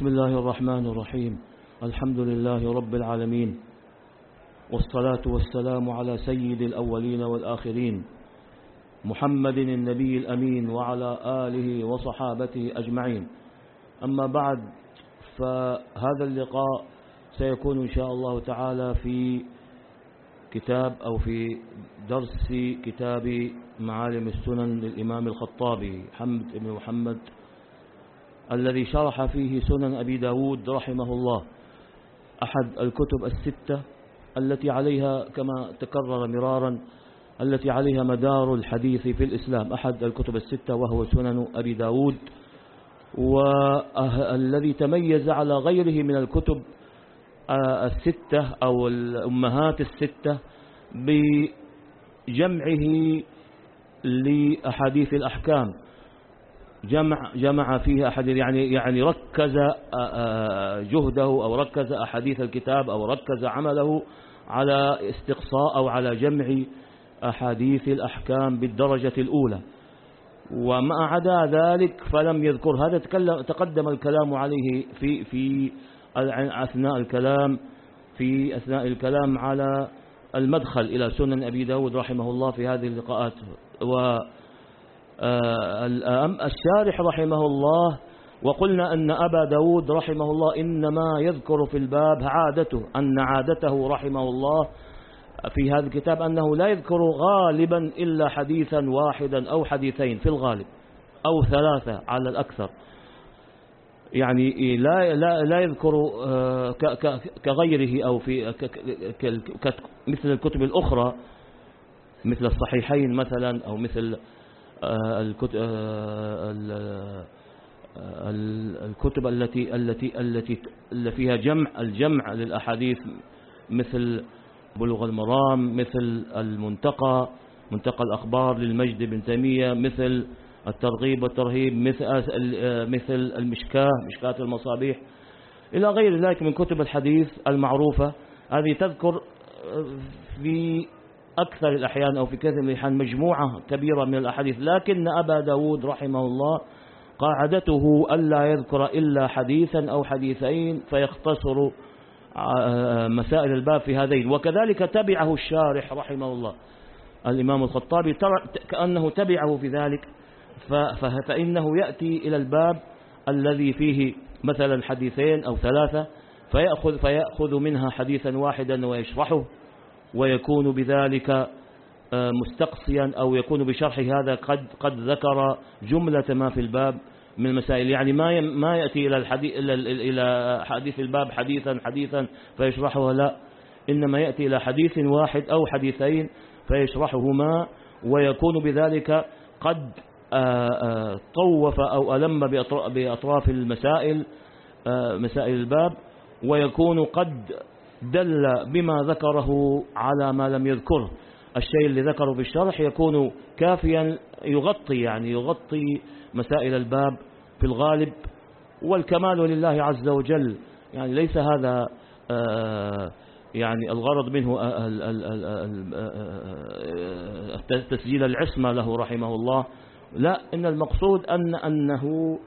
بسم الله الرحمن الرحيم. الحمد لله رب العالمين. والصلاة والسلام على سيد الأولين والآخرين. محمد النبي الأمين وعلى آله وصحابته أجمعين. أما بعد فهذا اللقاء سيكون إن شاء الله تعالى في كتاب أو في درس كتاب معالم السنن للإمام الخطابي حمد بن محمد الذي شرح فيه سنن أبي داود رحمه الله. أحد الكتب الستة التي عليها كما تكرر مرارا التي عليها مدار الحديث في الإسلام. أحد الكتب الستة وهو سنن أبي داود. والذي تميز على غيره من الكتب الستة أو الأمهات الستة بجمعه لأحاديث الأحكام. جمع جمع فيه أحاديث يعني يعني ركز جهده أو ركز أحاديث الكتاب أو ركز عمله على استقصاء أو على جمع أحاديث الأحكام بالدرجة الأولى. وما عدا ذلك فلم يذكر. هذا تقدم الكلام عليه في في أثناء الكلام في أثناء الكلام على المدخل إلى سنن أبي داود رحمه الله في هذه اللقاءات. و الشارح رحمه الله وقلنا أن أبا داود رحمه الله إنما يذكر في الباب عادته أن عادته رحمه الله في هذا الكتاب أنه لا يذكر غالبا إلا حديثا واحدا أو حديثين في الغالب أو ثلاثة على الأكثر. يعني لا لا لا يذكر كغيره أو في مثل الكتب الأخرى مثل الصحيحين مثلا أو مثل الكتب التي التي التي فيها جمع الجمع للأحاديث مثل بلوغ المرام مثل المنتقى منتقى الأخبار للمجد بن تيمية مثل الترغيب والترهيب مثل مثل المشكاة مشكاة المصابيح إلى غير ذلك من كتب الحديث المعروفة. هذه تذكر في أكثر الأحيان أو في كثير من الأحيان مجموعة كبيرة من الأحاديث. لكن أبا داود رحمه الله قاعدته ألا يذكر إلا حديثا أو حديثين فيختصر مسائل الباب في هذين. وكذلك تبعه الشارح رحمه الله الإمام الخطابي. كأنه تبعه في ذلك فإنه يأتي إلى الباب الذي فيه مثلا حديثين أو ثلاثة فيأخذ, فيأخذ منها حديثا واحدا ويشرحه. ويكون بذلك مستقصيا أو يكون بشرح هذا قد قد ذكر جملة ما في الباب من المسائل. يعني ما ما يأتي إلى الحديث إلى حديث الباب حديثا حديثا فيشرحه لا. إنما يأتي إلى حديث واحد أو حديثين فيشرحهما ويكون بذلك قد طوف أو ألم بأطراف المسائل مسائل الباب ويكون قد دل بما ذكره على ما لم يذكره. الشيء اللي ذكره في الشرح يكون كافيا يغطي يعني يغطي مسائل الباب في الغالب والكمال لله عز وجل. يعني ليس هذا يعني الغرض منه تسجيل العصمة له رحمه الله. لا إن المقصود أن أنه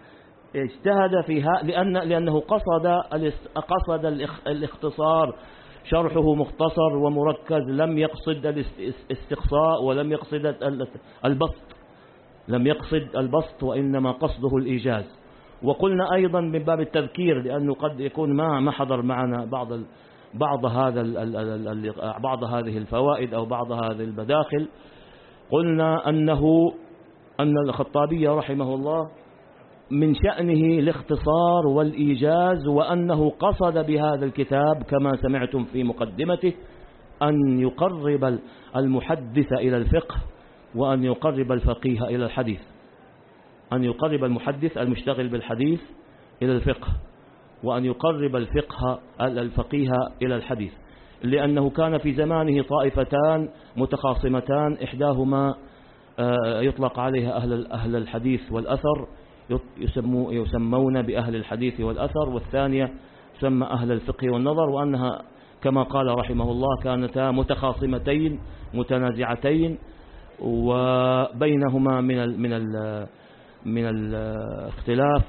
اجتهد فيها لأن لأنه قصد قصد الاختصار. شرحه مختصر ومركز لم يقصد الاستقصاء ولم يقصد البسط. لم يقصد البسط وإنما قصده الإيجاز. وقلنا أيضا من باب التذكير لأنه قد يكون ما ما حضر معنا بعض بعض هذا بعض هذه الفوائد أو بعض هذه البداخل. قلنا أنه أن الخطابي رحمه الله من شأنه الاختصار والإيجاز وأنه قصد بهذا الكتاب كما سمعتم في مقدمته أن يقرب المحدث إلى الفقه وأن يقرب الفقيه إلى الحديث. أن يقرب المحدث المشتغل بالحديث إلى الفقه وأن يقرب الفقه الفقيه إلى الحديث. لأنه كان في زمانه طائفتان متخاصمتان إحداهما يطلق عليها أهل أهل الحديث والأثر يسمون بأهل الحديث والأثر والثانية تسمى أهل الفقه والنظر وأنها كما قال رحمه الله كانتا متخاصمتين متنازعتين وبينهما من ال من ال من الاختلاف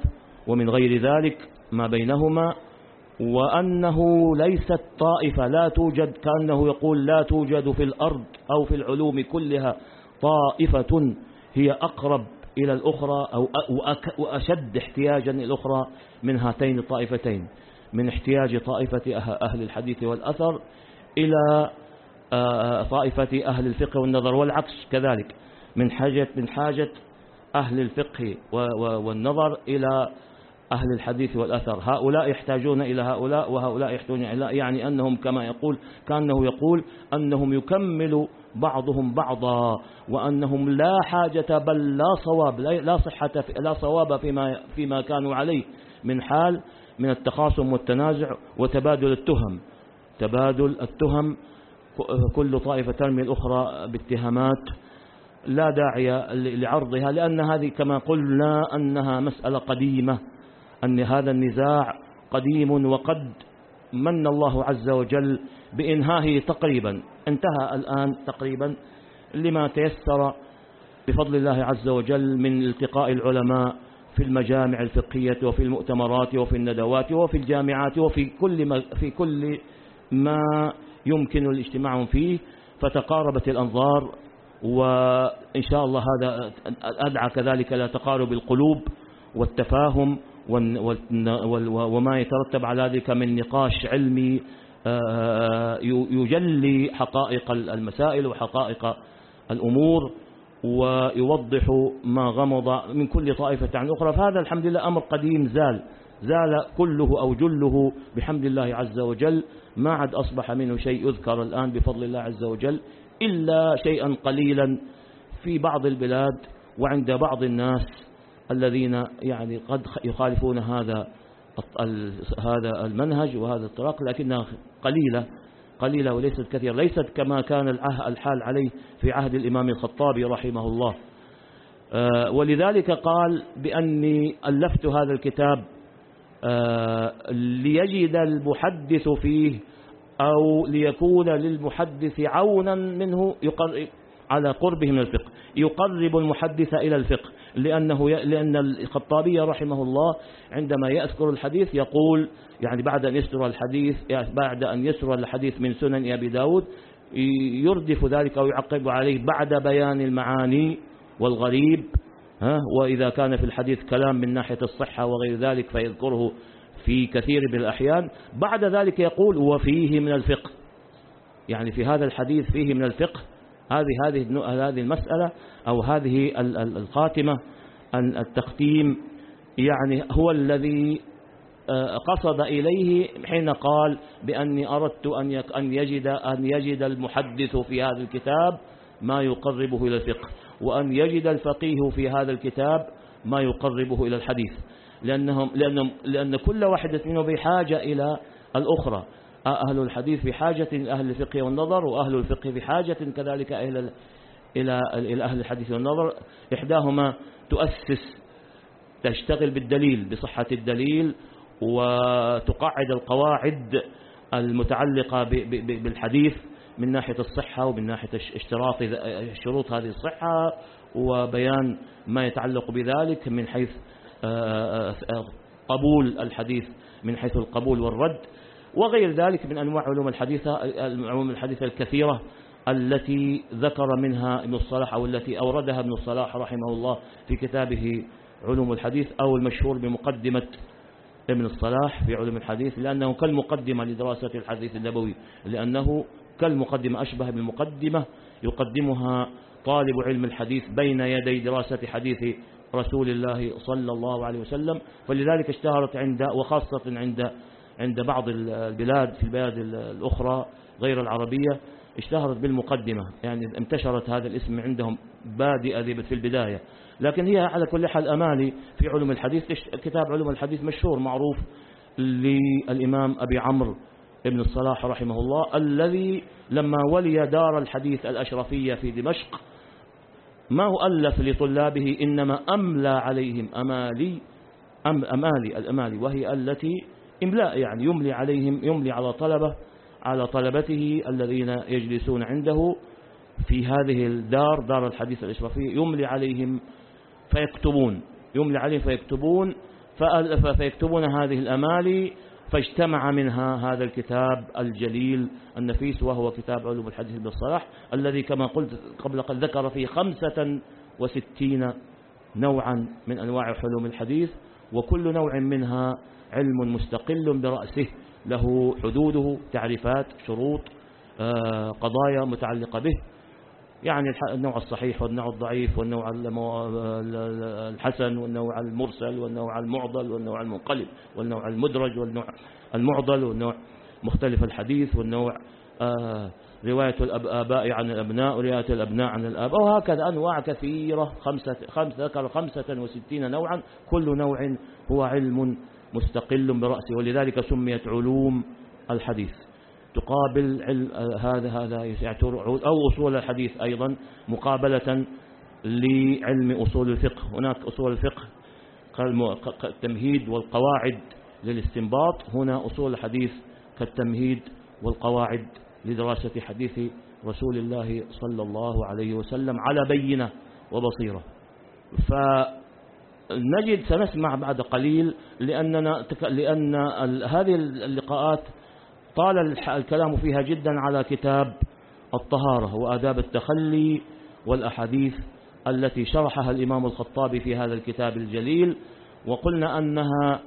ومن غير ذلك ما بينهما وأنه ليست طائفة لا توجد كأنه يقول لا توجد في الأرض أو في العلوم كلها طائفة هي أقرب إلى الأخرى أو وأشد احتياجا الأخرى من هاتين الطائفتين من احتياج طائفة أه-، أهل الحديث والأثر إلى آه، طائفة أهل الفقه والنظر والعكس كذلك من حاجة من حاجة أهل الفقه والنظر إلى أهل الحديث والأثر. هؤلاء يحتاجون إلى هؤلاء وهؤلاء يحتاجون إلى يعني أنهم كما يقول كأنه يقول أنهم يكمل بعضهم بعضا وأنهم لا حاجة بل لا صواب لا صحة لا صواب فيما فيما كانوا عليه من حال من التخاصم والتنازع وتبادل التهم. تبادل التهم كل طائفة ترمي الأخرى باتهامات لا داعي لعرضها لأن هذه كما قلنا أنها مسألة قديمة. أن هذا النزاع قديم وقد من الله عز وجل بإنهائه تقريبا. انتهى الآن تقريبا لما تيسر بفضل الله عز وجل من التقاء العلماء في المجامع الفقهية وفي المؤتمرات وفي الندوات وفي الجامعات وفي كل ما, في كل ما يمكن الاجتماع فيه. فتقاربت الأنظار وإن شاء الله هذا أدعى كذلك إلى تقارب القلوب والتفاهم. وما يترتب على ذلك من نقاش علمي آه، يجلي حقائق المسائل وحقائق الأمور ويوضح ما غمض من كل طائفة عن أخرى. فهذا الحمد لله أمر قديم زال زال كله أو جله بحمد الله عز وجل. ما عاد أصبح منه شيء يذكر الآن بفضل الله عز وجل إلا شيئا قليلا في بعض البلاد وعند بعض الناس. الذين يعني قد يخالفون هذا هذا المنهج وهذا الطرق لكنها قليلة قليلة وليست كثيرة. ليست كما كان الحال عليه في عهد الإمام الخطابي رحمه الله. آه، ولذلك قال بأني ألفت هذا الكتاب آه، ليجد المحدث فيه أو ليكون للمحدث عونا منه على قربه من الفقه. يقرب المحدث إلى الفقه. لأنه لأن الخطابي رحمه الله عندما يذكر الحديث يقول يعني بعد أن يسر الحديث بعد أن يسر الحديث من سنن أبي داود يردف ذلك أو يعقب عليه بعد بيان المعاني والغريب ها؟ وإذا كان في الحديث كلام من ناحية الصحة وغير ذلك فيذكره في كثير من الأحيان. بعد ذلك يقول وفيه من الفقه. يعني في هذا الحديث فيه من الفقه هذه هذه هذه المسألة أو هذه الخاتمة التختيم يعني هو الذي آه، قصد إليه حين قال بأني أردت أن أن يجد أن يجد المحدث في هذا الكتاب ما يقربه إلى الفقه وأن يجد الفقيه في هذا الكتاب ما يقربه إلى الحديث لأنهم لأنهم لأن كل واحدة منهم بحاجة إلى الأخرى. أهل الحديث بحاجة إلى أهل الفقه والنظر وأهل الفقه بحاجة كذلك إلى إلى أهل الحديث والنظر. إحداهما تؤسس تشتغل بالدليل بصحة الدليل وتقعد القواعد المتعلقة بالحديث من ناحية الصحة ومن ناحية اشتراط شروط هذه الصحة وبيان ما يتعلق بذلك من حيث آه، آه، آه، قبول الحديث من حيث القبول والرد. وغير ذلك من أنواع علوم الحديثة علوم الحديثة الكثيرة التي ذكر منها ابن الصلاح أو التي أوردها ابن الصلاح رحمه الله في كتابه علوم الحديث أو المشهور بمقدمة ابن الصلاح في علوم الحديث لأنه كالمقدمة لدراسة الحديث النبوي لأنه كالمقدمة أشبه بالمقدمة يقدمها طالب علم الحديث بين يدي دراسة حديث رسول الله صلى الله عليه وسلم فلذلك اشتهرت عند وخاصة عند عند بعض البلاد في البلاد الأخرى غير العربية اشتهرت بالمقدمة. يعني انتشرت هذا الاسم عندهم بادئة في البداية. لكن هي على كل حال أمالي في علوم الحديث. كتاب علوم الحديث مشهور معروف للإمام أبي عمرو ابن الصلاح رحمه الله الذي لما ولي دار الحديث الأشرفية في دمشق ما هو ألف لطلابه إنما أملى عليهم أمالي أم أمالي الأمالي وهي التي إملاء يعني يملي عليهم يملي على طلبة على طلبته الذين يجلسون عنده في هذه الدار دار الحديث الإشرافية يملي عليهم فيكتبون يملي عليهم فيكتبون فيكتبون هذه الأمالي فاجتمع منها هذا الكتاب الجليل النفيس وهو كتاب علوم الحديث بالصلاح الذي كما قلت قبل قد ذكر فيه خمسة وستين نوعا من أنواع علوم الحديث وكل نوع منها علم مستقل برأسه له حدوده تعريفات شروط آه، قضايا متعلقة به. يعني النوع الصحيح والنوع الضعيف والنوع الحسن والنوع المرسل والنوع المعضل والنوع المنقلب والنوع المدرج والنوع المعضل والنوع مختلف الحديث والنوع آه، رواية الآباء عن الأبناء ورواية الأبناء عن الآباء وهكذا أنواع كثيرة خمسة, خمسة ذكر خمسة وستين نوعا. كل نوع هو علم مستقل برأسه ولذلك سميت علوم الحديث. تقابل علم هذا هذا أو أصول الحديث أيضا مقابلة لعلم أصول الفقه. هناك أصول الفقه كالتمهيد والقواعد للاستنباط هنا أصول الحديث كالتمهيد والقواعد لدراسة حديث رسول الله صلى الله عليه وسلم على بينة وبصيرة. فنجد سنسمع بعد قليل لأننا لأن هذه اللقاءات طال الكلام فيها جدا على كتاب الطهارة وآداب التخلي والأحاديث التي شرحها الإمام الخطابي في هذا الكتاب الجليل وقلنا أنها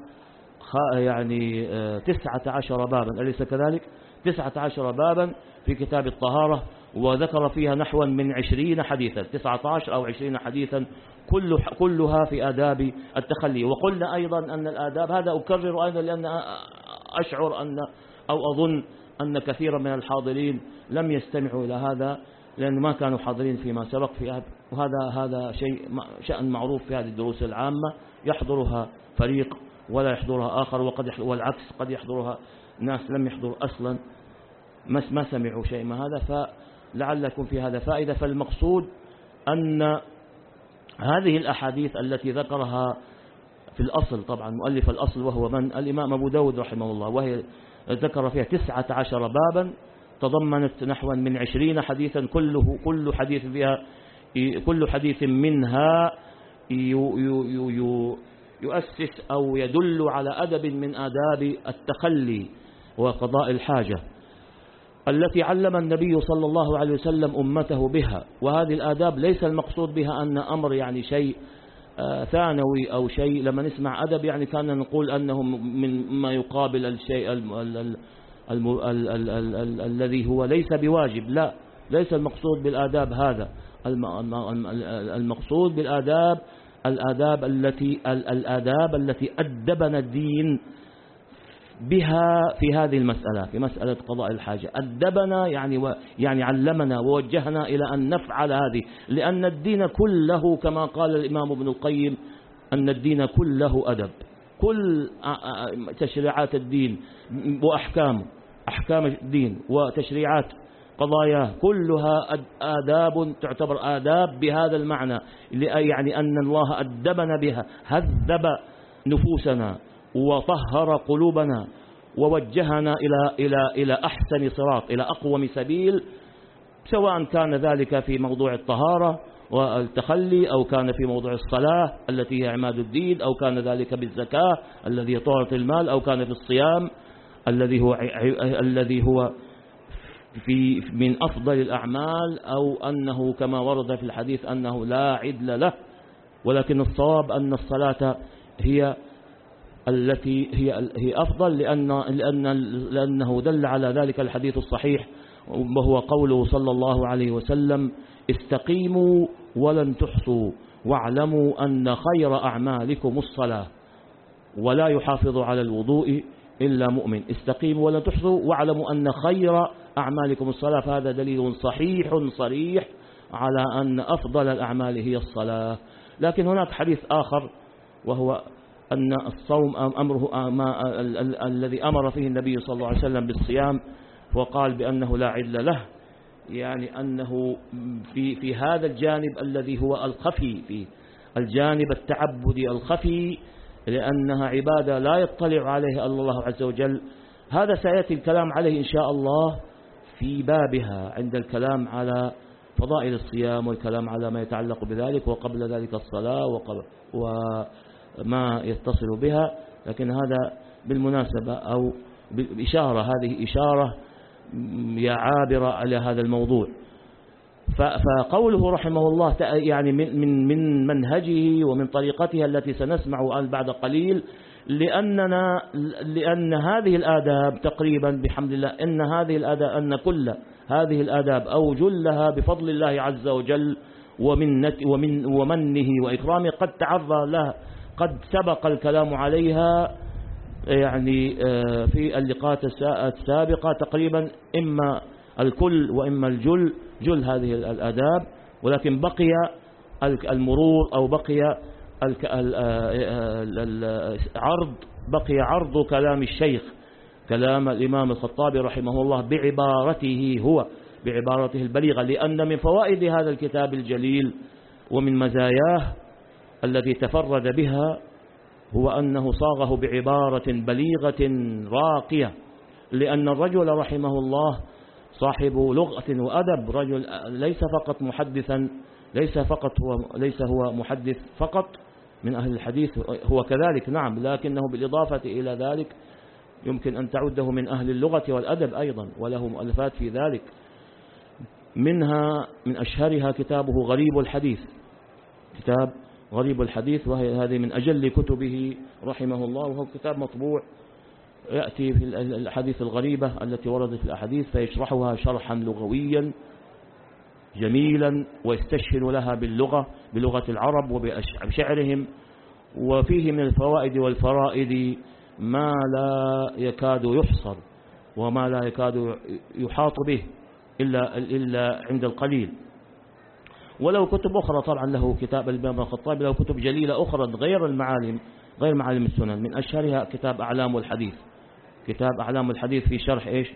يعني آه، تسعة عشر بابا أليس كذلك؟ تسعة عشر بابا في كتاب الطهارة وذكر فيها نحو من عشرين حديثا تسعة عشر أو عشرين حديثا كل كلها في آداب التخلي. وقلنا أيضا أن الآداب هذا أكرر أيضا لأن أشعر أن أو أظن أن كثيرا من الحاضرين لم يستمعوا إلى هذا لأن ما كانوا حاضرين فيما سبق في وهذا هذا شيء شأن معروف في هذه الدروس العامة. يحضرها فريق ولا يحضرها آخر وقد والعكس قد يحضرها ناس لم يحضروا أصلا ما سمعوا شيء ما هذا. فلعل يكون في هذا فائدة. فالمقصود أن هذه الأحاديث التي ذكرها في الأصل طبعا مؤلف الأصل وهو من؟ الإمام أبو داود رحمه الله وهي ذكر فيها تسعة عشر بابا تضمنت نحو من عشرين حديثا كله كل حديث فيها كل حديث منها يؤسس أو يدل على أدب من آداب التخلي وقضاء الحاجة. التي علم النبي صلى الله عليه وسلم أمته بها. وهذه الآداب ليس المقصود بها أن أمر يعني شيء آه، ثانوي أو شيء. لما نسمع أدب يعني كان نقول أنه من ما يقابل الشيء الذي هو ليس بواجب. لا ليس المقصود بالآداب هذا. المقصود بالآداب الآداب التي الآداب التي أدبنا الدين بها في هذه المسألة في مسألة قضاء الحاجة. أدبنا يعني و يعني علمنا ووجهنا إلى أن نفعل هذه. لأن الدين كله كما قال الإمام ابن القيم أن الدين كله أدب. كل تشريعات الدين وأحكامه أحكام الدين وتشريعات قضاياه كلها آداب تعتبر آداب بهذا المعنى. يعني أن الله أدبنا بها هذب نفوسنا. وطهر قلوبنا ووجهنا إلى, إلى, إلى أحسن صراط إلى أقوم سبيل سواء كان ذلك في موضوع الطهارة والتخلي أو كان في موضوع الصلاة التي هي عماد الدين أو كان ذلك بالزكاة الذي طهرة المال أو كان في الصيام الذي هو الذي هو في من أفضل الأعمال أو أنه كما ورد في الحديث أنه لا عدل له ولكن الصواب أن الصلاة هي التي هي هي أفضل لأن لأن لأنه دل على ذلك الحديث الصحيح وهو قوله صلى الله عليه وسلم استقيموا ولن تحصوا واعلموا أن خير أعمالكم الصلاة. ولا يحافظ على الوضوء إلا مؤمن. استقيموا ولن تحصوا واعلموا أن خير أعمالكم الصلاة. فهذا دليل صحيح صريح على أن أفضل الأعمال هي الصلاة. لكن هناك حديث آخر وهو أن الصوم أمره ما الذي أمر فيه النبي صلى الله عليه وسلم بالصيام وقال بأنه لا عل له يعني أنه في, في هذا الجانب الذي هو الخفي في الجانب التعبدي الخفي لأنها عبادة لا يطلع عليها الله عز وجل. هذا سيأتي الكلام عليه إن شاء الله في بابها عند الكلام على فضائل الصيام والكلام على ما يتعلق بذلك وقبل ذلك الصلاة وقبل و ما يتصل بها لكن هذا بالمناسبة أو بإشارة هذه إشارة يا عابرة على هذا الموضوع. فقوله رحمه الله يعني من من منهجه ومن طريقتها التي سنسمع بعد قليل لأننا لأن هذه الآداب تقريبا بحمد الله إن هذه الآداب أن كل هذه الآداب أو جلها بفضل الله عز وجل ومن ومن ومنه وإكرامه قد تعرض لها قد سبق الكلام عليها يعني آه، في اللقاءات السابقة تقريبا إما الكل وإما الجل جل هذه الآداب. ولكن بقي المرور أو بقي العرض بقي عرض كلام الشيخ كلام الإمام الخطابي رحمه الله بعبارته هو بعبارته البليغة. لأن من فوائد هذا الكتاب الجليل ومن مزاياه التي تفرد بها هو أنه صاغه بعبارة بليغة راقية لأن الرجل رحمه الله صاحب لغة وأدب رجل ليس فقط محدثا ليس فقط هو ليس هو محدث فقط من أهل الحديث هو كذلك نعم لكنه بالإضافة إلى ذلك يمكن أن تعده من أهل اللغة والأدب أيضا وله مؤلفات في ذلك. منها من أشهرها كتابه غريب الحديث كتاب غريب الحديث وهي هذه من أجل كتبه رحمه الله وهو كتاب مطبوع. يأتي في الأحاديث الغريبة التي وردت في الأحاديث فيشرحها شرحا لغويا جميلا ويستشهد لها باللغة بلغة العرب وبشعرهم. وفيه من الفوائد والفرائد ما لا يكاد يحصر وما لا يكاد يحاط به إلا, إلا عند القليل. ولو كتب أخرى طبعا له كتاب الإمام الخطابي له كتب جليلة أخرى غير المعالم غير معالم السنن. من أشهرها كتاب أعلام الحديث. كتاب أعلام الحديث في شرح إيش؟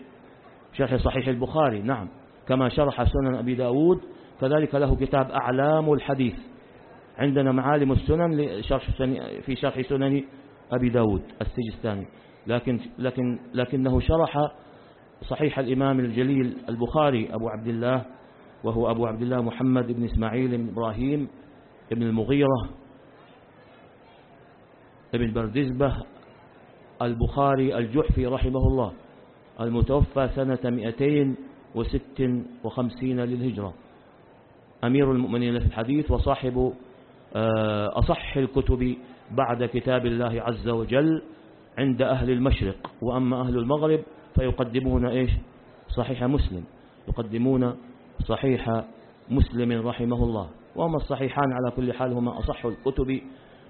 شرح صحيح البخاري. نعم. كما شرح سنن أبي داود كذلك له كتاب أعلام الحديث. عندنا معالم السنن لشرح في شرح سنن أبي داود السجستاني. لكن, لكن لكنه شرح صحيح الإمام الجليل البخاري أبو عبد الله وهو أبو عبد الله محمد بن إسماعيل بن إبراهيم بن المغيرة ابن بردزبة البخاري الجحفي رحمه الله المتوفى سنة 256 للهجرة. أمير المؤمنين في الحديث وصاحب آه، أصح الكتب بعد كتاب الله عز وجل عند أهل المشرق وأما أهل المغرب فيقدمون إيش؟ صحيح مسلم يقدمون صحيح مسلم رحمه الله. وهما الصحيحان على كل حال هما أصح الكتب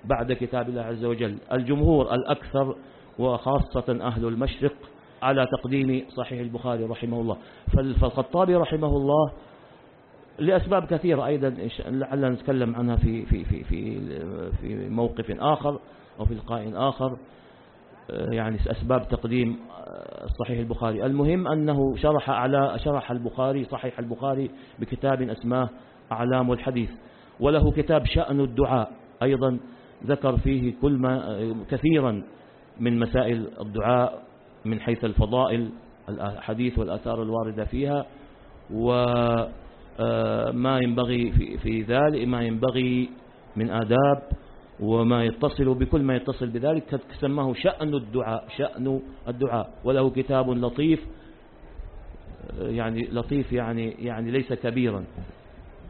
بعد كتاب الله عز وجل. الجمهور الأكثر وخاصة أهل المشرق على تقديم صحيح البخاري رحمه الله. فالخطابي رحمه الله لأسباب كثيرة أيضا لعلنا نتكلم عنها في في في في في موقف آخر أو في لقاء آخر. يعني أسباب تقديم صحيح البخاري. المهم أنه شرح على شرح البخاري صحيح البخاري بكتاب أسماه أعلام الحديث وله كتاب شأن الدعاء أيضا ذكر فيه كل ما كثيرا من مسائل الدعاء من حيث الفضائل الحديث والآثار الواردة فيها وما آه، ينبغي في ذلك ما ينبغي من آداب وما يتصل بكل ما يتصل بذلك سماه شأن الدعاء شأن الدعاء وله كتاب لطيف يعني لطيف يعني يعني ليس كبيرا.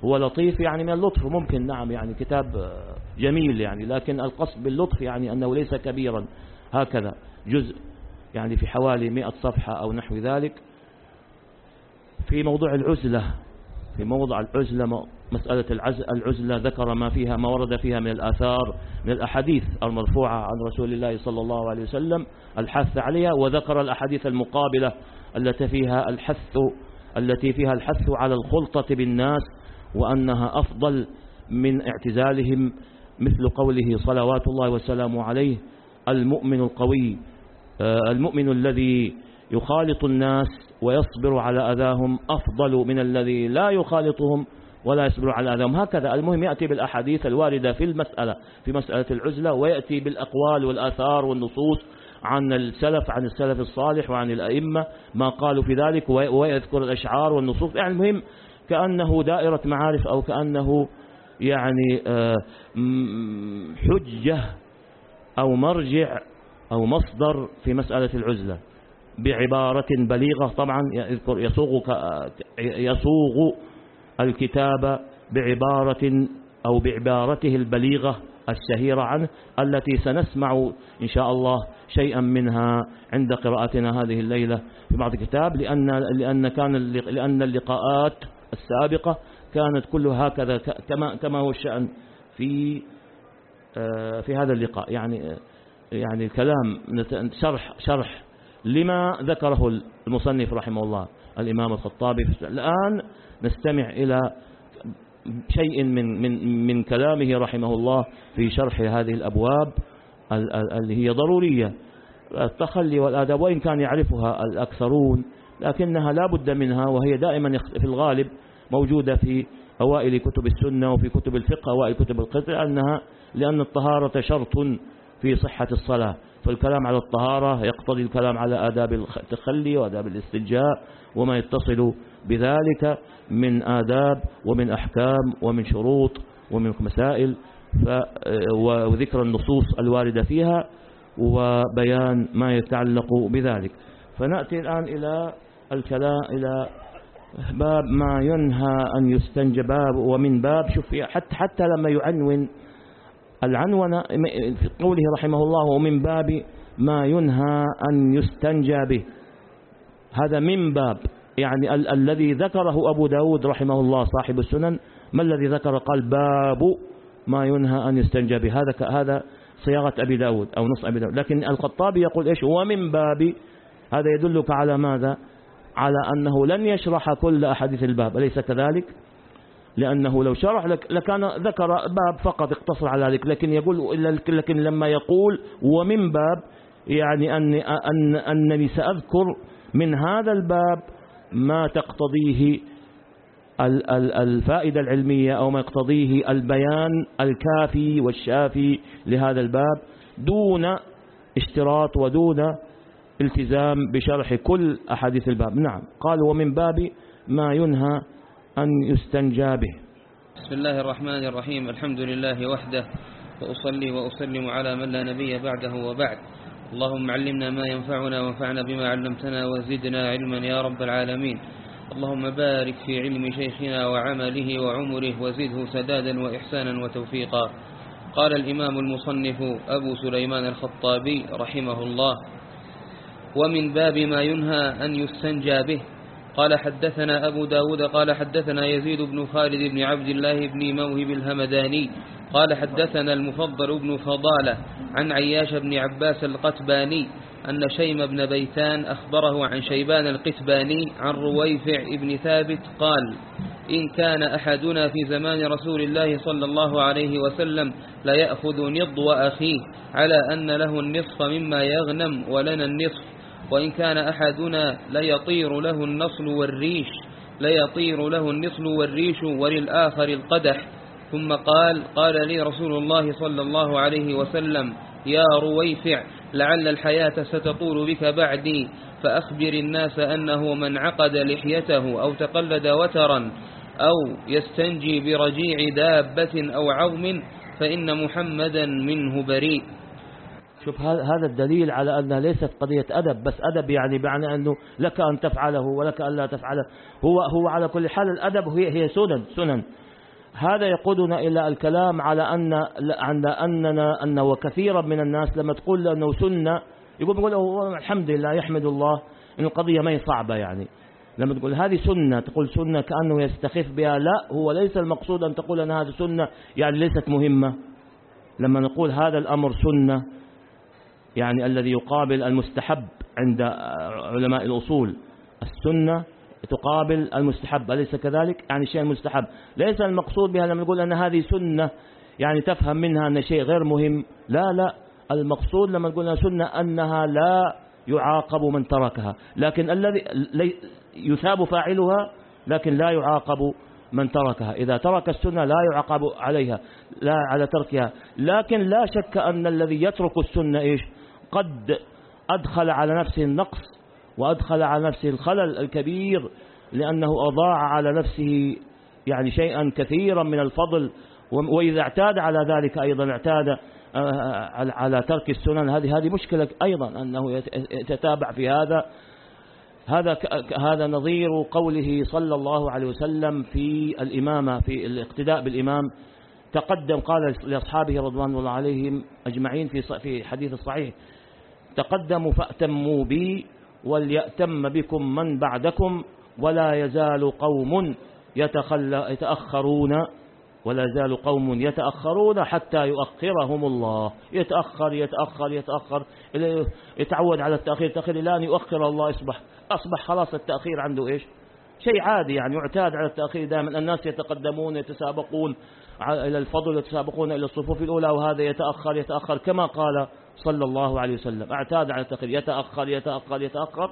هو لطيف يعني من اللطف ممكن نعم يعني كتاب جميل يعني لكن القصد باللطف يعني أنه ليس كبيرا. هكذا جزء يعني في حوالي مئة صفحة أو نحو ذلك. في موضوع العزلة في موضع العزلة مسألة العزلة ذكر ما فيها ما ورد فيها من الآثار من الأحاديث المرفوعة عن رسول الله صلى الله عليه وسلم الحث عليها وذكر الأحاديث المقابلة التي فيها الحث التي فيها الحث على الخلطة بالناس وأنها أفضل من اعتزالهم مثل قوله صلوات الله وسلامه عليه المؤمن القوي آه، المؤمن الذي يخالط الناس ويصبر على أذاهم أفضل من الذي لا يخالطهم ولا يصبر على أذاهم. هكذا المهم يأتي بالأحاديث الواردة في المسألة في مسألة العزلة ويأتي بالأقوال والآثار والنصوص عن السلف عن السلف الصالح وعن الأئمة ما قالوا في ذلك ويذكر الأشعار والنصوص. يعني المهم كأنه دائرة معارف أو كأنه يعني آه، حجة أو مرجع أو مصدر في مسألة العزلة بعبارة بليغة. طبعا يصوغ يصوغ الكتاب بعبارة أو بعبارته البليغة الشهيرة عنه التي سنسمع إن شاء الله شيئا منها عند قراءتنا هذه الليلة في بعض الكتاب لأن, لأن, كان لأن اللقاءات السابقة كانت كلها هكذا كما, كما هو الشأن في آه، في هذا اللقاء. يعني يعني كلام شرح شرح لما ذكره المصنف رحمه الله الإمام الخطابي. الآن نستمع إلى شيء من من من كلامه رحمه الله في شرح هذه الأبواب اللي هي ضرورية. التخلي والآداب وإن كان يعرفها الأكثرون لكنها لا بد منها وهي دائما في الغالب موجودة في أوائل كتب السنة وفي كتب الفقه أوائل كتب القطع أنها لأن الطهارة شرط في صحة الصلاة. فالكلام على الطهارة يقتضي الكلام على آداب التخلي وآداب الاستنجاء وما يتصل بذلك من آداب ومن أحكام ومن شروط ومن مسائل. وذكر النصوص الواردة فيها وبيان ما يتعلق بذلك. فنأتي الآن إلى الكلام إلى باب ما ينهى أن يستنجى باب ومن باب. شوف حتى حتى لما يعنون العنون في قوله رحمه الله ومن باب ما ينهى أن يستنجى به. هذا من باب يعني ال الذي ذكره أبو داود رحمه الله صاحب السنن. ما الذي ذكر؟ قال باب ما ينهى أن يستنجى به. هذا هذا صياغة أبي داود أو نص أبي داود. لكن الخطابي يقول إيش؟ ومن باب هذا يدلك على ماذا؟ على أنه لن يشرح كل أحاديث الباب أليس كذلك؟ لأنه لو شرح لك لكان ذكر باب فقط اقتصر على ذلك لكن يقول لكن لما يقول ومن باب يعني أن أن أنني سأذكر من هذا الباب ما تقتضيه الفائدة العلمية أو ما يقتضيه البيان الكافي والشافي لهذا الباب دون اشتراط ودون التزام بشرح كل أحاديث الباب. نعم قال ومن باب ما ينهى أن يستنجى به. بسم الله الرحمن الرحيم. الحمد لله وحده. وأصلي وأسلم على من لا نبي بعده وبعد. اللهم علمنا ما ينفعنا وانفعنا بما علمتنا وزدنا علما يا رب العالمين. اللهم بارك في علم شيخنا وعمله وعمره وزده سدادا وإحسانا وتوفيقا. قال الإمام المصنف أبو سليمان الخطابي رحمه الله ومن باب ما ينهى أن يستنجى به قال حدثنا أبو داود قال حدثنا يزيد بن خالد بن عبد الله بن موهب الهمداني قال حدثنا المفضل بن فضالة عن عياش بن عباس القتباني أن شيم بن بيتان أخبره عن شيبان القتباني عن رويفع بن ثابت قال إن كان أحدنا في زمان رسول الله صلى الله عليه وسلم لا يأخذ نضو أخيه على أن له النصف مما يغنم ولنا النصف وإن كان أحدنا ليطير له النصل والريش ليطير له النصل والريش وللآخر القدح. ثم قال قال لي رسول الله صلى الله عليه وسلم يا رويفع لعل الحياة ستطول بك بعدي فأخبر الناس أنه من عقد لحيته أو تقلد وترا أو يستنجي برجيع دابة أو عظم فإن محمدا منه بريء. شوف هذا الدليل على أنها ليست قضية أدب بس أدب يعني بمعنى أنه لك أن تفعله ولك أن لا تفعله. هو, هو على كل حال الأدب هي, هي سنن سنن. هذا يقودنا إلى الكلام على أن عند أننا أن وكثيرا من الناس لما تقول أنه سنة يقول بيقول الحمد لله يحمد الله أن القضية ما هي صعبة يعني. لما تقول هذه سنة تقول سنة كأنه يستخف بها لا هو ليس المقصود أن تقول أن هذه سنة يعني ليست مهمة. لما نقول هذا الأمر سنة يعني الذي يقابل المستحب عند علماء الأصول. السنة تقابل المستحب أليس كذلك؟ يعني شيء مستحب. ليس المقصود بها لما نقول أن هذه سنة يعني تفهم منها أن شيء غير مهم. لا لا. المقصود لما نقول سنة أنها لا يعاقب من تركها. لكن الذي يثاب فاعلها لكن لا يعاقب من تركها. إذا ترك السنة لا يعاقب عليها لا على تركها. لكن لا شك أن الذي يترك السنة إيش؟ قد أدخل على نفسه النقص وأدخل على نفسه الخلل الكبير لأنه أضاع على نفسه يعني شيئا كثيرا من الفضل وإذا اعتاد على ذلك أيضا اعتاد على ترك السنن. هذه هذه مشكلة أيضا أنه يتتابع في هذا. هذا هذا نظير قوله صلى الله عليه وسلم في الإمامة في الاقتداء بالإمام. تقدم قال لأصحابه رضوان الله عليهم أجمعين في في حديث الصحيح. تقدموا فأتموا بي وليأتم بكم من بعدكم ولا يزال قوم يتأخرون ولا يزال قوم يتأخرون حتى يؤخرهم الله. يتأخر يتأخر يتأخر يتعود على التأخير التأخير إلى أن يؤخر الله يصبح أصبح خلاص التأخير عنده إيش؟ شيء عادي يعني يعتاد على التأخير دائما. الناس يتقدمون يتسابقون إلى الفضل يتسابقون إلى الصفوف الأولى وهذا يتأخر يتأخر. كما قال صلى الله عليه وسلم. اعتاد على التأخير. يتأخر يتأخر يتأخر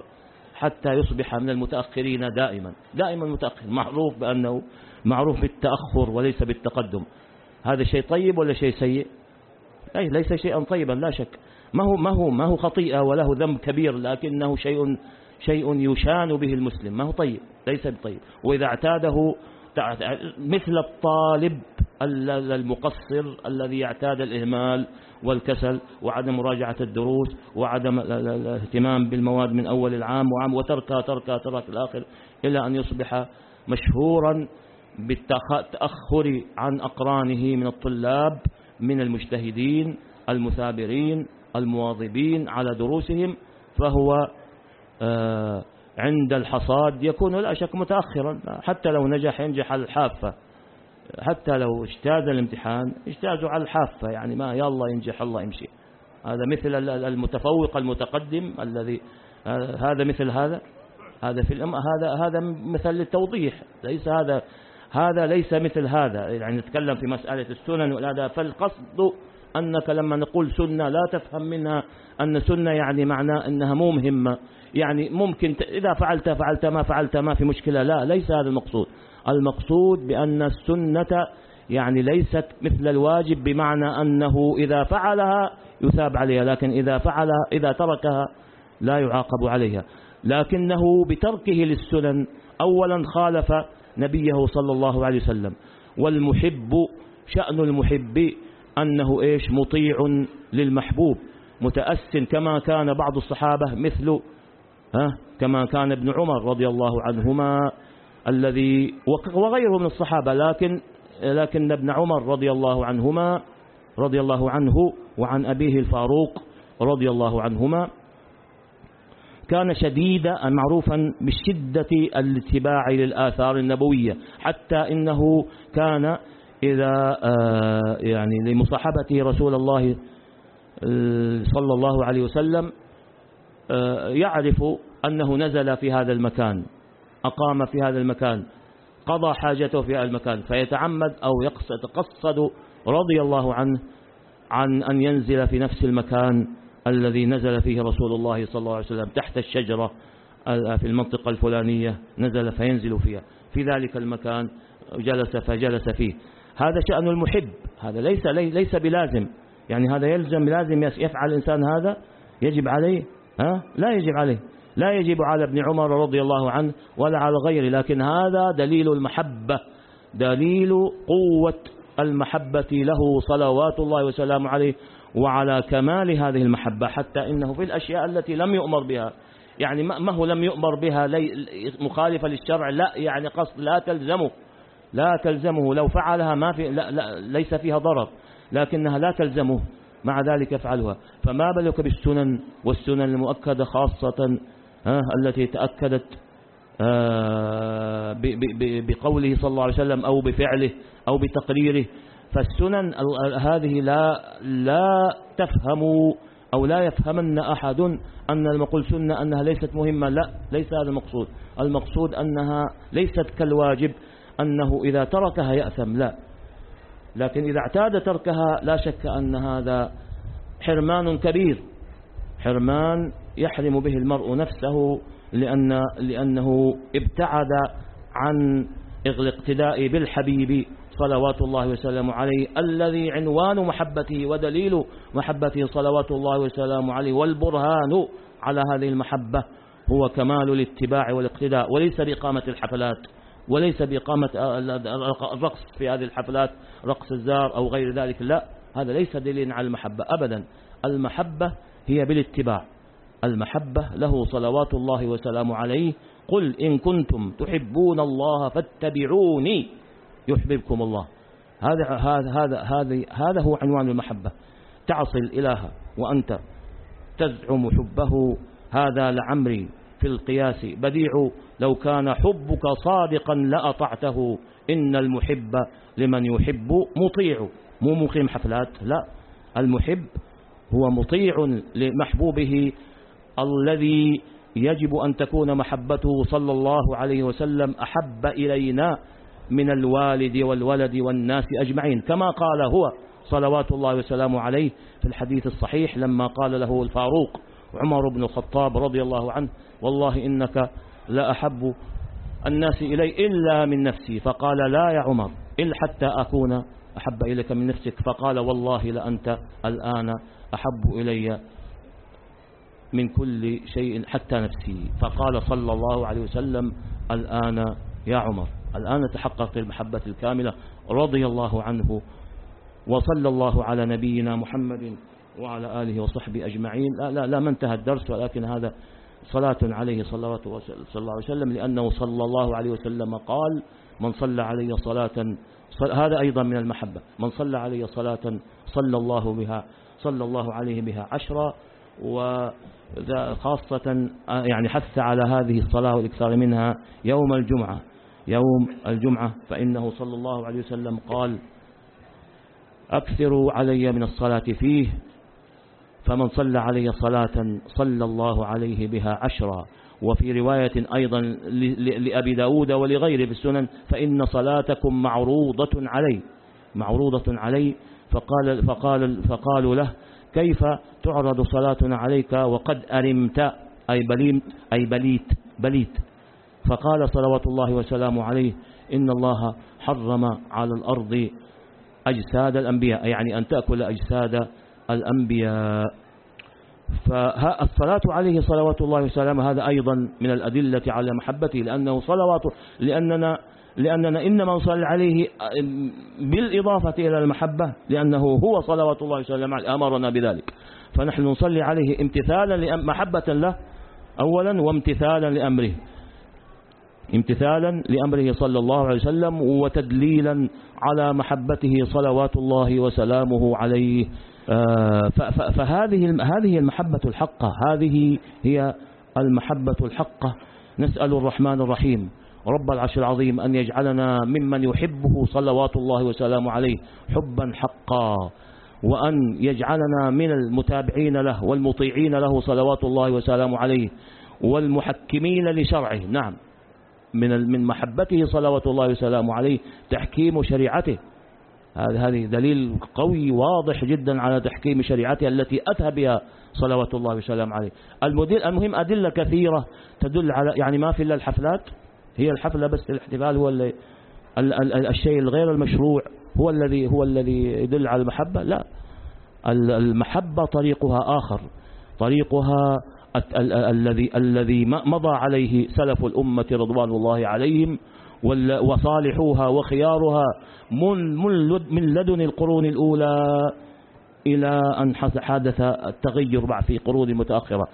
حتى يصبح من المتأخرين دائما. دائما متأخر. معروف بأنه معروف بالتأخر وليس بالتقدم. هذا شيء طيب ولا شيء سيء؟ أي ليس شيئا طيبا لا شك. ما هو ما هو ما هو خطيئة وله ذنب كبير لكنه شيء شيء يشان به المسلم. ما هو طيب ليس بطيب. وإذا اعتاده مثل الطالب المقصر الذي يعتاد الإهمال والكسل وعدم مراجعة الدروس وعدم الاهتمام بالمواد من أول العام وعام وتركها تركها ترك الآخر إلى أن يصبح مشهورا بالتأخر عن أقرانه من الطلاب من المجتهدين المثابرين المواظبين على دروسهم فهو آه، عند الحصاد يكون لا شك متأخرا حتى لو نجح ينجح الحافة. حتى لو اجتاز الامتحان اجتازوا على الحافة يعني ما يلا ينجح الله يمشي. هذا مثل المتفوق المتقدم الذي هذا مثل هذا هذا في الأم هذا هذا مثل للتوضيح ليس هذا هذا ليس مثل هذا. يعني نتكلم في مسألة السنن والآداب فالقصد أنك لما نقول سنة لا تفهم منها أن سنة يعني معناه أنها مو مهمة. يعني ممكن إذا فعلت فعلت ما فعلت ما في مشكلة لا ليس هذا المقصود. المقصود بأن السنة يعني ليست مثل الواجب بمعنى أنه إذا فعلها يثاب عليها لكن إذا فعلها إذا تركها لا يعاقب عليها. لكنه بتركه للسنن أولا خالف نبيه صلى الله عليه وسلم. والمحب شأن المحب أنه إيش؟ مطيع للمحبوب متأس كما كان بعض الصحابة مثل ها؟ كما كان ابن عمر رضي الله عنهما الذي وغيره من الصحابة لكن لكن ابن عمر رضي الله عنهما رضي الله عنه وعن أبيه الفاروق رضي الله عنهما كان شديدا معروفا بالشدة الاتباع للآثار النبوية حتى إنه كان إذا آه، يعني لمصاحبته رسول الله آه، صلى الله عليه وسلم آه، يعرف أنه نزل في هذا المكان. أقام في هذا المكان قضى حاجته في هذا المكان فيتعمد أو يتقصد رضي الله عنه عن أن ينزل في نفس المكان الذي نزل فيه رسول الله صلى الله عليه وسلم تحت الشجرة في المنطقة الفلانية نزل فينزل فيها. في ذلك المكان جلس فجلس فيه. هذا شأن المحب هذا ليس ليس بلازم. يعني هذا يلزم لازم يفعل الإنسان هذا يجب عليه ها؟ لا يجب عليه. لا يجب على ابن عمر رضي الله عنه ولا على غيره لكن هذا دليل المحبة دليل قوة المحبة له صلوات الله وسلامه عليه وعلى كمال هذه المحبة حتى إنه في الأشياء التي لم يؤمر بها يعني ما هو لم يؤمر بها مخالفة للشرع؟ لا يعني قصد لا تلزمه لا تلزمه لو فعلها ما في لا لا ليس فيها ضرر لكنها لا تلزمه مع ذلك يفعلها فما بالك بالسنن؟ والسنن المؤكدة خاصة التي تأكدت آه، بقوله صلى الله عليه وسلم أو بفعله أو بتقريره. فالسنن هذه لا لا تفهم أو لا يفهمن أحد أن المقول سنة أنها ليست مهمة لا ليس هذا المقصود. المقصود أنها ليست كالواجب أنه إذا تركها يأثم لا. لكن إذا اعتاد تركها لا شك أن هذا حرمان كبير. حرمان يحرم به المرء نفسه لأن لأنه ابتعد عن الاقتداء بالحبيب صلوات الله وسلامه عليه الذي عنوان محبته ودليل محبته صلوات الله وسلامه عليه والبرهان على هذه المحبة هو كمال الاتباع والاقتداء وليس بإقامة الحفلات وليس بإقامة الرقص في هذه الحفلات رقص الزار أو غير ذلك لا هذا ليس دليل على المحبة أبدا المحبة هي بالاتباع. المحبة له صلوات الله وسلامه عليه. قل إن كنتم تحبون الله فاتبعوني يحببكم الله. هذا هذا هذا هذا هذا هو عنوان المحبة. تعصي الإله وأنت تزعم حبه. هذا لعمري في القياس بديع. لو كان حبك صادقا لأطعته. إن المحب لمن يحب مطيع. مو مقيم حفلات لا. المحب هو مطيع لمحبوبه الذي يجب أن تكون محبته صلى الله عليه وسلم أحب إلينا من الوالد والولد والناس أجمعين. كما قال هو صلوات الله وسلامه عليه في الحديث الصحيح لما قال له الفاروق عمر بن الخطاب رضي الله عنه والله إنك لا أحب الناس إلي إلا من نفسي. فقال لا يا عمر إلا حتى أكون أحب إليك من نفسك. فقال والله لأنت الآن أحب إلي من كل شيء حتى نفسي. فقال صلى الله عليه وسلم الآن يا عمر الآن تحققت المحبة الكاملة. رضي الله عنه وصلى الله على نبينا محمد وعلى آله وصحبه أجمعين. لا, لا, لا ما انتهى الدرس ولكن هذا صلاة عليه صلى الله عليه وسلم لأنه صلى الله عليه وسلم قال من صلى علي صلاة هذا أيضا من المحبة. من صلى علي صلاة صلى الله بها صلى الله عليه بها عشرا وخاصة يعني حث على هذه الصلاة والإكثار منها يوم الجمعة. يوم الجمعة فإنه صلى الله عليه وسلم قال أكثروا علي من الصلاة فيه فمن صلى علي صلاة صلى الله عليه بها عشرا وفي رواية أيضا لأبي داود ولغيره في السنن فإن صلاتكم معروضة علي معروضة علي فقال فقال فقالوا له كيف تعرض صلاتنا عليك وقد أرمت؟ أي بليت أي بليت بليت. فقال صلوات الله وسلامه عليه إن الله حرم على الأرض أجساد الأنبياء يعني أن تأكل أجساد الأنبياء. فالصلاة عليه صلوات الله وسلامه هذا أيضا من الأدلة على محبته لأنه صلوات لأننا لأننا إنما نصلي عليه بالإضافة إلى المحبة لأنه هو صلوات الله وسلامه أمرنا بذلك. فنحن نصلي عليه امتثالا محبة له أولا وامتثالا لأمره. امتثالا لأمره صلى الله عليه وسلم وتدليلا على محبته صلوات الله وسلامه عليه. فهذه هذه المحبة الحقة هذه هي المحبة الحقة. نسأل الرحمن الرحيم رب العرش العظيم أن يجعلنا ممن يحبه صلوات الله وسلامه عليه حبا حقا وأن يجعلنا من المتابعين له والمطيعين له صلوات الله وسلامه عليه والمحكمين لشرعه. نعم. من من محبته صلوات الله وسلامه عليه تحكيم شريعته. هذا هذه دليل قوي واضح جدا على تحكيم شريعته التي أتى بها صلوات الله وسلامه عليه. المدير المهم أدلة كثيرة تدل على يعني ما في إلا الحفلات. هي الحفلة بس الاحتفال هو اللي الشيء الغير المشروع. هو الذي هو الذي يدل على المحبة؟ لا. المحبة طريقها آخر. طريقها الذي الذي مضى عليه سلف الأمة رضوان الله عليهم وصالحوها وخيارها من لدن القرون الأولى إلى أن حدث التغير بعد في قرون متأخرة.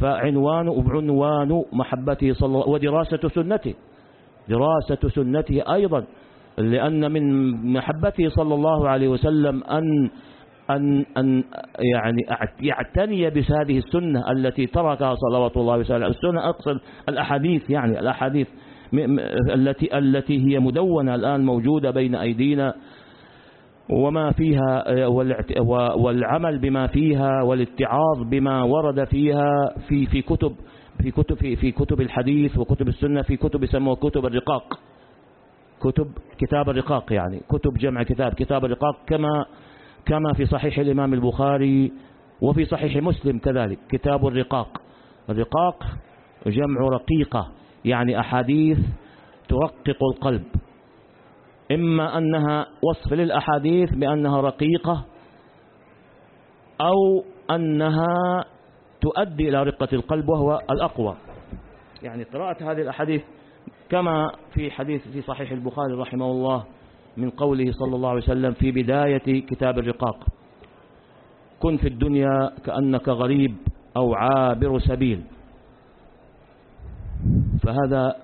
فعنوان عنوان محبته صلى الله ودراسة سنته. دراسة سنته أيضا لأن من محبته صلى الله عليه وسلم أن أن أن يعني يعتني بهذه السنة التي تركها صلوات الله وسلامه. السنة أقصد الأحاديث يعني الأحاديث التي التي هي مدونة الآن موجودة بين أيدينا وما فيها والعمل بما فيها والاتعاظ بما ورد فيها في في كتب في كتب في, في كتب الحديث وكتب السنة في كتب يسموها كتب الرقاق. كتب كتاب الرقاق يعني كتب جمع كتاب كتاب الرقاق كما كما في صحيح الإمام البخاري وفي صحيح مسلم كذلك كتاب الرقاق. الرقاق جمع رقيقة. يعني أحاديث ترقق القلب. إما أنها وصف للأحاديث بأنها رقيقة أو أنها تؤدي إلى رقة القلب وهو الأقوى. يعني قراءة هذه الأحاديث كما في حديث في صحيح البخاري رحمه الله من قوله صلى الله عليه وسلم في بداية كتاب الرقاق كن في الدنيا كأنك غريب أو عابر سبيل. فهذا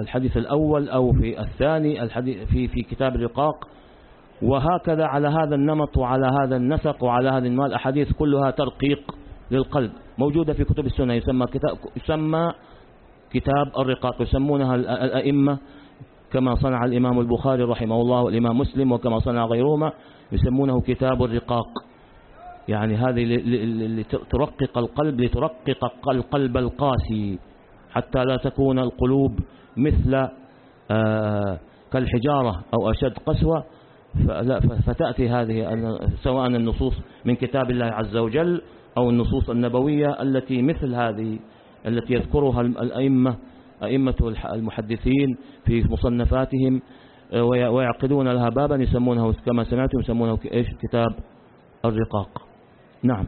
الحديث الأول أو في الثاني الحديث في في كتاب الرقاق. وهكذا على هذا النمط وعلى هذا النسق وعلى هذا النوع الأحاديث كلها ترقيق للقلب موجودة في كتب السنة يسمى كتاب يسمى كتاب الرقاق يسمونها الأئمة كما صنع الإمام البخاري رحمه الله والإمام مسلم وكما صنع غيرهما يسمونه كتاب الرقاق. يعني هذه لترقق القلب لترقق القلب القاسي. حتى لا تكون القلوب مثل آه، كالحجارة أو أشد قسوة. فتأتي هذه سواء النصوص من كتاب الله عز وجل أو النصوص النبوية التي مثل هذه التي يذكرها الأئمة أئمة المحدثين في مصنفاتهم آه، ويعقدون لها بابا يسمونه كما سمعتم يسمونه إيش؟ كتاب الرقاق. نعم.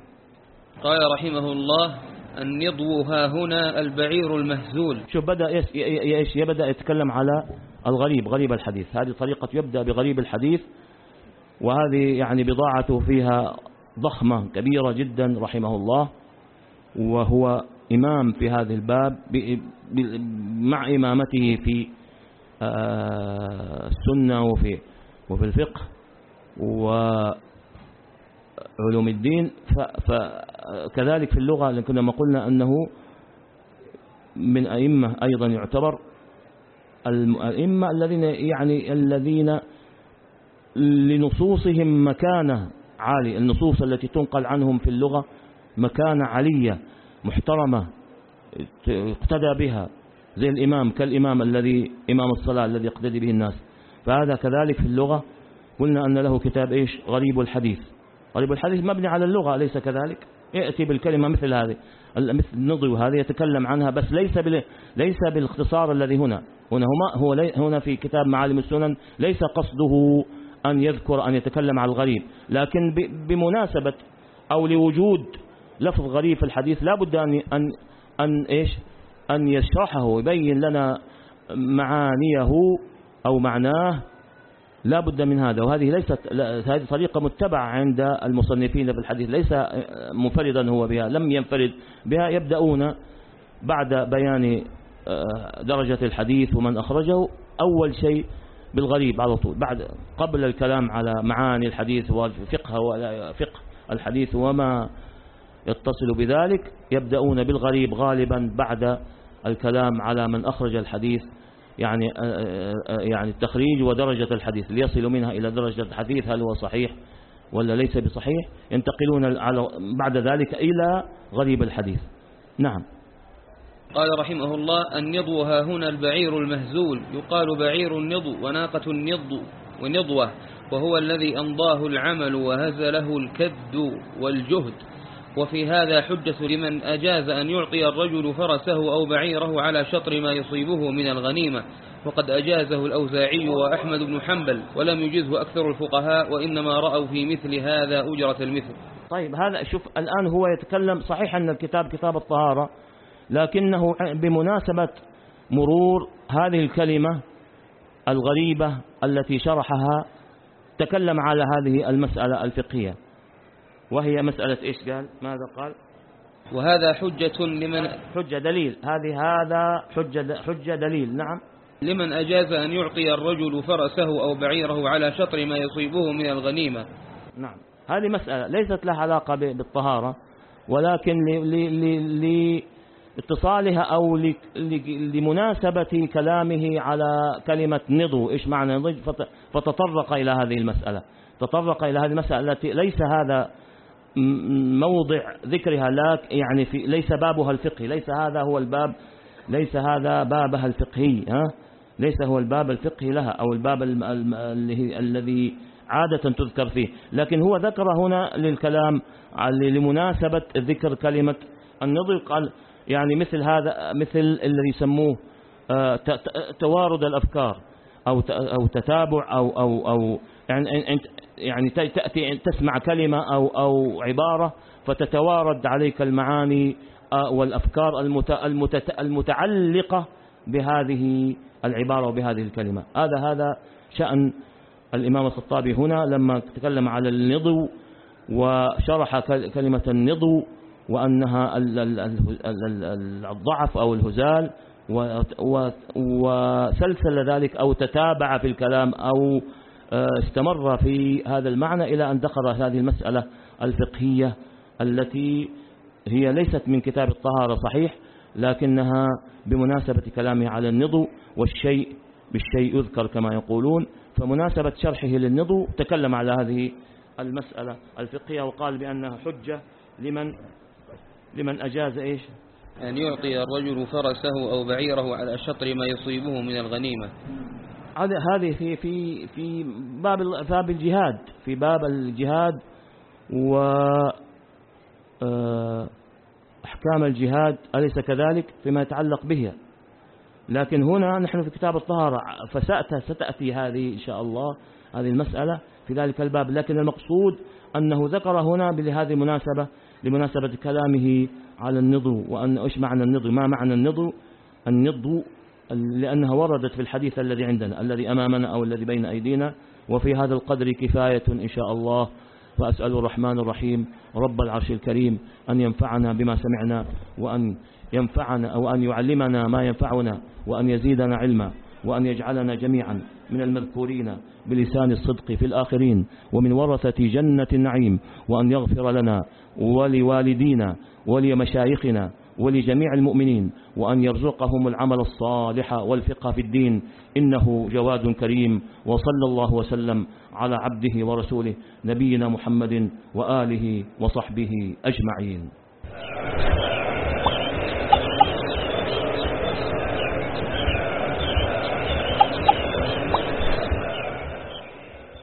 قال رحمه الله النضو ها هنا البعير المهزول. شوف بدأ إيش يبدأ يتكلم على الغريب غريب الحديث. هذه طريقة يبدأ بغريب الحديث وهذه يعني بضاعته فيها ضخمة كبيرة جدا رحمه الله. وهو إمام في هذا الباب مع إمامته في آه، السنة وفي وفي الفقه. وعلوم الدين. فكذلك في اللغة لكن ما قلنا أنه من أئمة أيضا يعتبر الأئمة الذين يعني الذين لنصوصهم مكانة عالية. النصوص التي تنقل عنهم في اللغة مكانة عالية محترمة اقتدى بها زي الإمام كالإمام الذي إمام الصلاة الذي يقتدي به الناس. فهذا كذلك في اللغة. قلنا أن له كتاب إيش؟ غريب الحديث. غريب الحديث مبني على اللغة أليس كذلك؟ يأتي بالكلمة مثل هذه مثل النضي وهذه يتكلم عنها بس ليس بال... ليس بالاختصار الذي هنا. هنا هما هو لي... هنا في كتاب معالم السنن ليس قصده أن يذكر أن يتكلم عن الغريب لكن ب... بمناسبة أو لوجود لفظ غريب في الحديث لا بد أن أن أن إيش؟ أن يشرحه ويبين لنا معانيه أو معناه لا بد من هذا وهذه ليست هذه طريقة متبعة عند المصنفين في الحديث ليس منفردا هو بها لم ينفرد بها يبدأون بعد بيان آه، درجة الحديث ومن أخرجه أول شيء بالغريب على طول بعد قبل الكلام على معاني الحديث وفقه فقه الحديث وما يتصل بذلك يبدأون بالغريب غالبا بعد الكلام على من أخرج الحديث يعني آه، آه، آه، يعني التخريج ودرجة الحديث ليصل منها إلى درجة الحديث هل هو صحيح ولا ليس بصحيح ينتقلون بعد ذلك إلى غريب الحديث. نعم. قال رحمه الله النضو ها هنا البعير المهزول يقال بعير النضو وناقة النضو ونضوة وهو الذي أمضاه العمل وهزله الكد والجهد. وفي هذا حجة لمن أجاز أن يعطي الرجل فرسه أو بعيره على شطر ما يصيبه من الغنيمة. وقد أجازه الأوزاعي وأحمد بن حنبل ولم يجزه أكثر الفقهاء وإنما رأوا في مثل هذا أجرة المثل. طيب هذا شوف الآن هو يتكلم صحيح أن الكتاب كتاب الطهارة لكنه بمناسبة مرور هذه الكلمة الغريبة التي شرحها تكلم على هذه المسألة الفقهية. وهي مسألة إيش قال؟ ماذا قال؟ وهذا حجة لمن حجة دليل. هذه هذا حجة حجة دليل. نعم. لمن أجاز أن يعطي الرجل فرسه أو بعيره على شطر ما يصيبه من الغنيمة. نعم. هذه مسألة ليست لها علاقة بالطهارة ولكن لاتصالها أو لمناسبة كلامه على كلمة نضو. إيش معنى نضو فتطرق إلى هذه المسألة. تطرق إلى هذه المسألة التي ليس هذا موضع ذكرها لا يعني في ليس بابها الفقهي ليس هذا هو الباب ليس هذا بابها الفقهي ها؟ ليس هو الباب الفقهي لها أو الباب الذي عادة تذكر فيه. لكن هو ذكر هنا للكلام لمناسبة ذكر كلمة النضر قال يعني مثل هذا مثل الذي يسموه آه، توارد الأفكار أو أو تتابع أو أو أو يعني يعني تأتي تسمع كلمة أو أو عبارة فتتوارد عليك المعاني آه، والأفكار المتعلقة بهذه العبارة وبهذه الكلمة. هذا هذا شأن الإمام الخطابي هنا لما تكلم على النضو وشرح كلمة النضو وأنها الضعف أو الهزال وسلسل ذلك أو تتابع في الكلام أو استمر في هذا المعنى إلى أن دخل هذه المسألة الفقهية التي هي ليست من كتاب الطهارة صحيح لكنها بمناسبة كلامه على النضو والشيء بالشيء يذكر كما يقولون فمناسبة شرحه للنضو تكلم على هذه المسألة الفقهية وقال بأنها حجة لمن لمن أجاز إيش؟ أن يعطي الرجل فرسه أو بعيره على شطر ما يصيبه من الغنيمة. هذه في في في باب باب الجهاد في باب الجهاد و آه، أحكام الجهاد أليس كذلك؟ فيما يتعلق به. لكن هنا نحن في كتاب الطهارة فستأتي هذه إن شاء الله هذه المسألة في ذلك الباب. لكن المقصود أنه ذكر هنا بهذه المناسبة لمناسبة كلامه على النضو وأن إيش معنى النضو؟ ما معنى النضو؟ النضو لأنها وردت في الحديث الذي عندنا الذي أمامنا أو الذي بين أيدينا وفي هذا القدر كفاية إن شاء الله. فأسأل الرحمن الرحيم رب العرش الكريم أن ينفعنا بما سمعنا وأن ينفعنا أو أن يعلمنا ما ينفعنا وأن يزيدنا علما وأن يجعلنا جميعا من المذكورين بلسان الصدق في الآخرين ومن ورثة جنة النعيم وأن يغفر لنا ولوالدينا ولمشايخنا ولجميع المؤمنين وأن يرزقهم العمل الصالح والفقه في الدين. إنه جواد كريم. وصلى الله وسلم على عبده ورسوله نبينا محمد وآله وصحبه أجمعين.